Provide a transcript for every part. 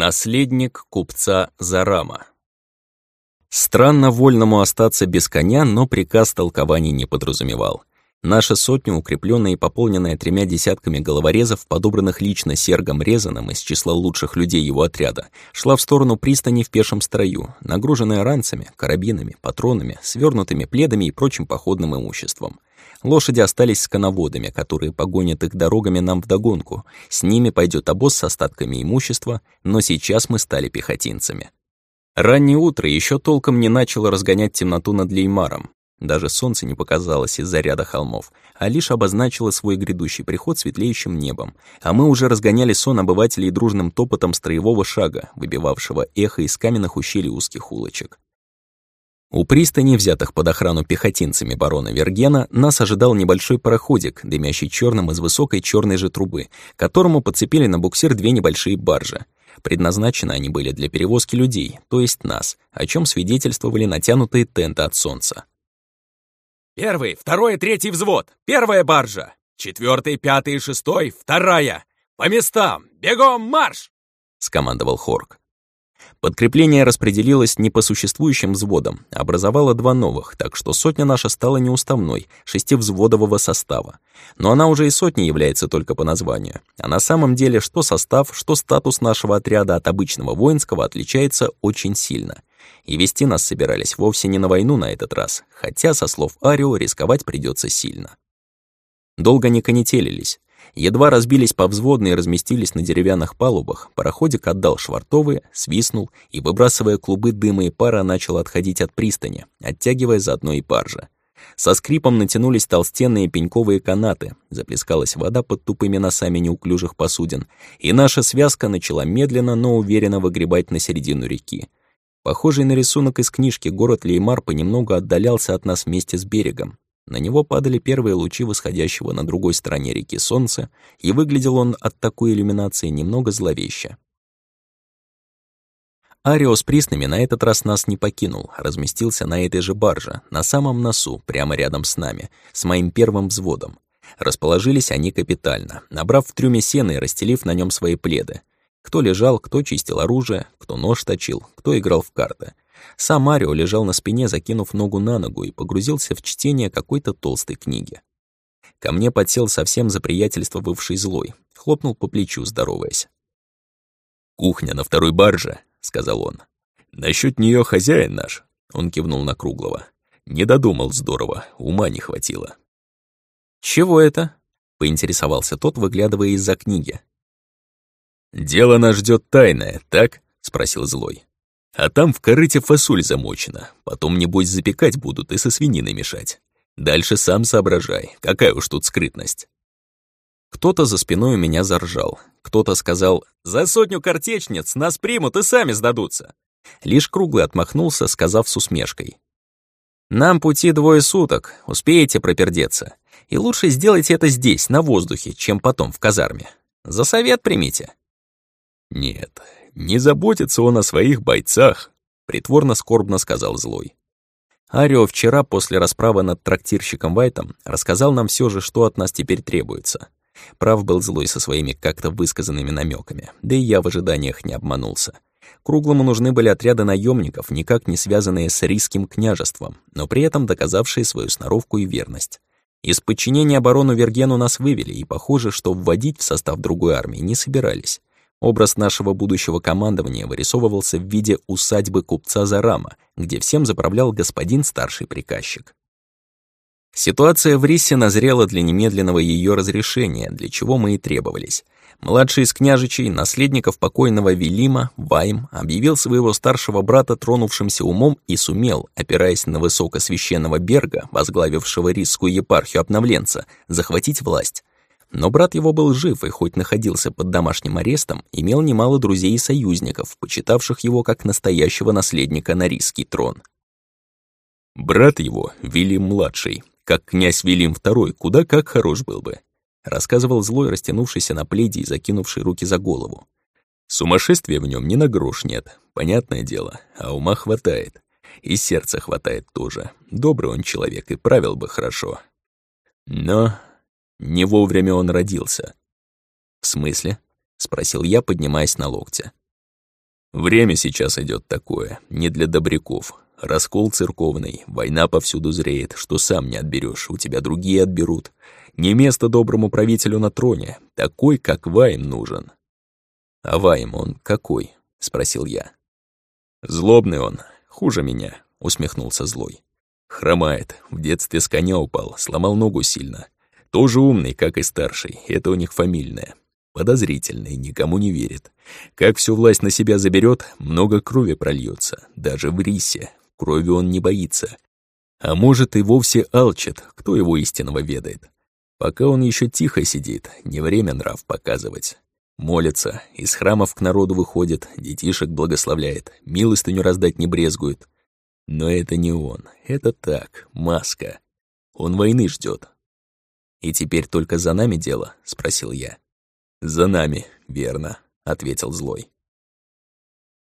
Наследник купца Зарама. Странно вольному остаться без коня, но приказ толкований не подразумевал. Наша сотня, укрепленная и пополненная тремя десятками головорезов, подобранных лично Сергом Резаном из числа лучших людей его отряда, шла в сторону пристани в пешем строю, нагруженная ранцами, карабинами, патронами, свернутыми пледами и прочим походным имуществом. Лошади остались с коноводами, которые погонят их дорогами нам вдогонку. С ними пойдет обоз с остатками имущества, но сейчас мы стали пехотинцами. Раннее утро еще толком не начало разгонять темноту над Леймаром. Даже солнце не показалось из-за ряда холмов, а лишь обозначило свой грядущий приход светлеющим небом, а мы уже разгоняли сон обывателей дружным топотом строевого шага, выбивавшего эхо из каменных ущелий узких улочек. У пристани, взятых под охрану пехотинцами барона Вергена, нас ожидал небольшой пароходик, дымящий черным из высокой черной же трубы, которому подцепили на буксир две небольшие баржи. Предназначены они были для перевозки людей, то есть нас, о чем свидетельствовали натянутые тенты от солнца. «Первый, второй и третий взвод! Первая баржа! Четвертый, пятый и шестой — вторая! По местам! Бегом марш!» — скомандовал Хорк. Подкрепление распределилось не по существующим взводам, а образовало два новых, так что сотня наша стала неуставной, шестивзводового состава. Но она уже и сотней является только по названию. А на самом деле что состав, что статус нашего отряда от обычного воинского отличается очень сильно. И вести нас собирались вовсе не на войну на этот раз, хотя, со слов Арио, рисковать придется сильно. Долго не конетелились. Едва разбились по взводной и разместились на деревянных палубах, пароходик отдал швартовые, свистнул и, выбрасывая клубы дыма и пара, начал отходить от пристани, оттягивая заодно и баржа. Со скрипом натянулись толстенные пеньковые канаты, заплескалась вода под тупыми носами неуклюжих посудин, и наша связка начала медленно, но уверенно выгребать на середину реки. Похожий на рисунок из книжки, город Леймар понемногу отдалялся от нас вместе с берегом, на него падали первые лучи восходящего на другой стороне реки солнца, и выглядел он от такой иллюминации немного зловеще. Арио с приснами на этот раз нас не покинул, разместился на этой же барже, на самом носу, прямо рядом с нами, с моим первым взводом. Расположились они капитально, набрав в трюме сена и расстелив на нем свои пледы. Кто лежал, кто чистил оружие, кто нож точил, кто играл в карты — сам Марио лежал на спине, закинув ногу на ногу, и погрузился в чтение какой-то толстой книги. Ко мне подсел совсем за приятельство бывший злой, хлопнул по плечу, здороваясь. «Кухня на второй барже», — сказал он. «Насчёт неё хозяин наш», — он кивнул на Круглого. «Не додумал здорово, ума не хватило». «Чего это?» — поинтересовался тот, выглядывая из-за книги. «Дело нас ждёт тайное, так?» — спросил Злой. А там в корыте фасоль замочена. Потом, небось, запекать будут и со свининой мешать. Дальше сам соображай, какая уж тут скрытность. Кто-то за спиной у меня заржал. Кто-то сказал «За сотню картечниц нас примут и сами сдадутся». Лишь Круглый отмахнулся, сказав с усмешкой. «Нам пути двое суток, успеете пропердеться. И лучше сделайте это здесь, на воздухе, чем потом в казарме. За совет примите». «Нет, «Не заботится он о своих бойцах», — притворно скорбно сказал Злой. Арио вчера после расправы над трактирщиком Вайтом рассказал нам все же, что от нас теперь требуется. Прав был Злой со своими как-то высказанными намеками, да и я в ожиданиях не обманулся. Круглому нужны были отряды наемников, никак не связанные с рийским княжеством, но при этом доказавшие свою сноровку и верность. Из подчинения оборону Вергену нас вывели, и похоже, что вводить в состав другой армии не собирались. Образ нашего будущего командования вырисовывался в виде усадьбы купца Зарама, где всем заправлял господин старший приказчик. Ситуация в Рисе назрела для немедленного ее разрешения, для чего мы и требовались. Младший из княжичей, наследников покойного Велима, Вайм, объявил своего старшего брата тронувшимся умом и сумел, опираясь на высокосвященного Берга, возглавившего рисскую епархию обновленца, захватить власть. Но брат его был жив и хоть находился под домашним арестом, имел немало друзей и союзников, почитавших его как настоящего наследника на рисский трон. Брат его, Вильям-младший, как князь Вильям II, куда как хорош был бы, рассказывал злой, растянувшийся на пледе и закинувший руки за голову. Сумасшествия в нем ни на грош нет, понятное дело, а ума хватает. И сердца хватает тоже. Добрый он человек и правил бы хорошо. Но не вовремя он родился. «В смысле?» — спросил я, поднимаясь на локте. Время сейчас идет такое, не для добряков. Раскол церковный, война повсюду зреет, что сам не отберешь, у тебя другие отберут. Не место доброму правителю на троне, такой, как Вайм, нужен. А Вайм он какой? Спросил я. Злобный он, хуже меня, усмехнулся злой. Хромает, в детстве с коня упал, сломал ногу сильно. Тоже умный, как и старший, это у них фамильное. Подозрительный, никому не верит. Как всю власть на себя заберет, много крови прольется, даже в рисе. Крови он не боится. А может, и вовсе алчит, кто его истинного ведает. Пока он еще тихо сидит, не время нрав показывать. Молится, из храмов к народу выходит, детишек благословляет, милостыню раздать не брезгует. Но это не он, это так, маска. Он войны ждет. «И теперь только за нами дело?» — спросил я. «За нами, верно», — ответил злой.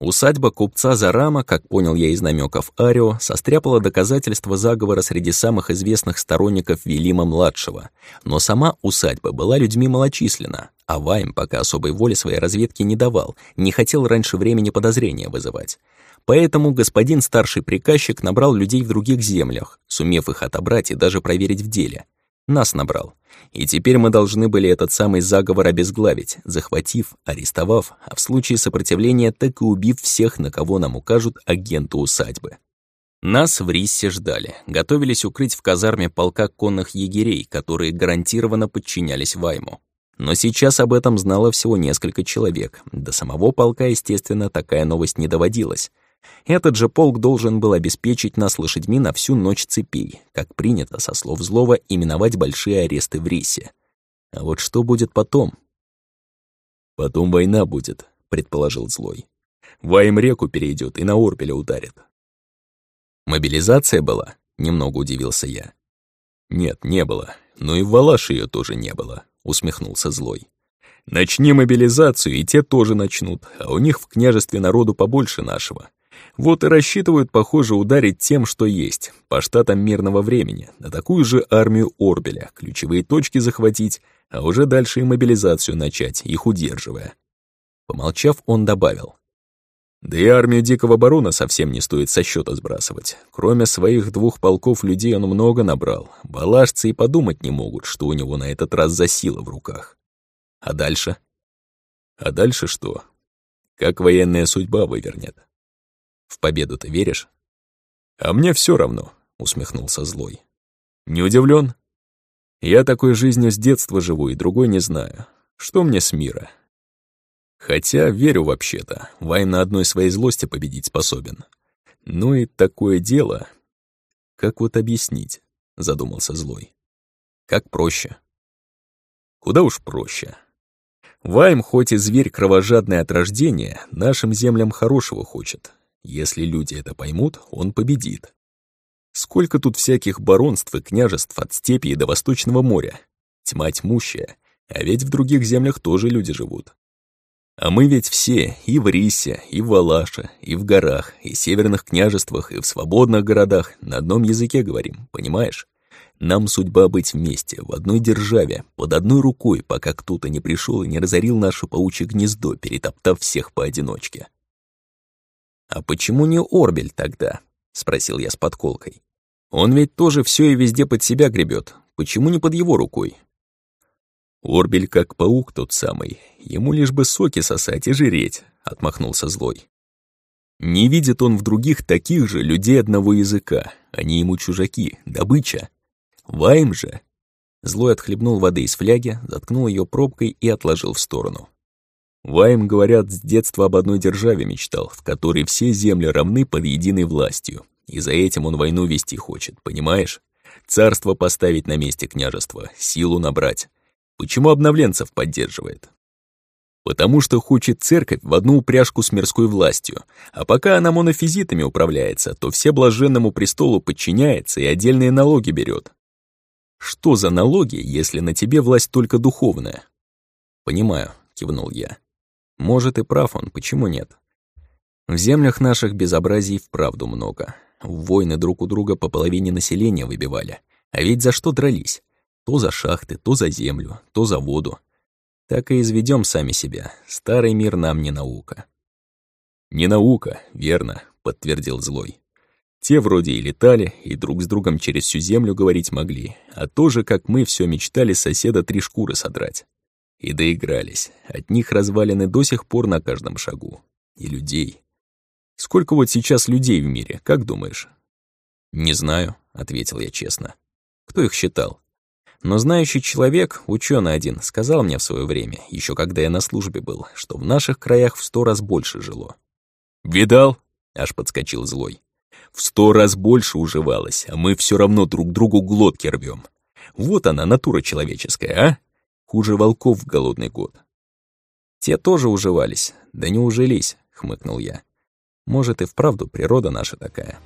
Усадьба купца Зарама, как понял я из намеков Арио, состряпала доказательства заговора среди самых известных сторонников Велима-младшего. Но сама усадьба была людьми малочисленна, а Вайм пока особой воли своей разведки не давал, не хотел раньше времени подозрения вызывать. Поэтому господин старший приказчик набрал людей в других землях, сумев их отобрать и даже проверить в деле. Нас набрал. И теперь мы должны были этот самый заговор обезглавить, захватив, арестовав, а в случае сопротивления так и убив всех, на кого нам укажут агенты усадьбы. Нас в Риссе ждали, готовились укрыть в казарме полка конных егерей, которые гарантированно подчинялись Вайму. Но сейчас об этом знало всего несколько человек. До самого полка, естественно, такая новость не доводилась. Этот же полк должен был обеспечить нас лошадьми на всю ночь цепей, как принято, со слов злого, именовать большие аресты в Рисе. А вот что будет потом? «Потом война будет», — предположил злой. «Ваем реку перейдет и на Орпеля ударит». «Мобилизация была?» — немного удивился я. «Нет, не было. Но и в Валаш ее тоже не было», — усмехнулся злой. «Начни мобилизацию, и те тоже начнут, а у них в княжестве народу побольше нашего. Вот и рассчитывают, похоже, ударить тем, что есть, по штатам мирного времени, на такую же армию Орбеля, ключевые точки захватить, а уже дальше и мобилизацию начать, их удерживая. Помолчав, он добавил. Да и армию Дикого Барона совсем не стоит со счета сбрасывать. Кроме своих двух полков людей он много набрал. Балашцы и подумать не могут, что у него на этот раз за сила в руках. А дальше? А дальше что? Как военная судьба вывернет. В победу ты веришь? А мне все равно, усмехнулся злой. Не удивлен? Я такой жизнью с детства живу и другой не знаю. Что мне с мира? Хотя верю вообще-то, Вайн на одной своей злости победить способен. Ну и такое дело... Как вот объяснить? Задумался злой. Как проще? Куда уж проще. Вайм, хоть и зверь кровожадный от рождения, нашим землям хорошего хочет. Если люди это поймут, он победит. Сколько тут всяких баронств и княжеств от степи до Восточного моря. Тьма тьмущая, а ведь в других землях тоже люди живут. А мы ведь все и в Рисе, и в Валаше, и в горах, и в северных княжествах, и в свободных городах на одном языке говорим, понимаешь? Нам судьба быть вместе, в одной державе, под одной рукой, пока кто-то не пришел и не разорил наше паучье гнездо, перетоптав всех поодиночке. «А почему не Орбель тогда?» — спросил я с подколкой. «Он ведь тоже все и везде под себя гребет. Почему не под его рукой?» «Орбель как паук тот самый. Ему лишь бы соки сосать и жиреть», — отмахнулся злой. «Не видит он в других таких же людей одного языка. Они ему чужаки, добыча. Вайм же...» Злой отхлебнул воды из фляги, заткнул ее пробкой и отложил в сторону. Вайм, говорят, с детства об одной державе мечтал, в которой все земли равны под единой властью. И за этим он войну вести хочет, понимаешь? Царство поставить на месте княжества, силу набрать. Почему обновленцев поддерживает? Потому что хочет церковь в одну упряжку с мирской властью, а пока она монофизитами управляется, то все блаженному престолу подчиняется и отдельные налоги берет. Что за налоги, если на тебе власть только духовная? Понимаю, кивнул я. Может, и прав он, почему нет? В землях наших безобразий вправду много. Войны друг у друга по половине населения выбивали. А ведь за что дрались? То за шахты, то за землю, то за воду. Так и изведем сами себя. Старый мир нам не наука. «Не наука, верно», — подтвердил Злой. Те вроде и летали, и друг с другом через всю землю говорить могли, а тоже, как мы все мечтали соседа три шкуры содрать. И доигрались. От них развалины до сих пор на каждом шагу. И людей. Сколько вот сейчас людей в мире, как думаешь? «Не знаю», — ответил я честно. «Кто их считал?» Но знающий человек, ученый один, сказал мне в свое время, еще когда я на службе был, что в наших краях в сто раз больше жило. «Видал?» — аж подскочил злой. «В сто раз больше уживалось, а мы все равно друг другу глотки рвем. Вот она, натура человеческая, а? Хуже волков в голодный год». «Те тоже уживались, да не ужились», — хмыкнул я. «Может, и вправду природа наша такая».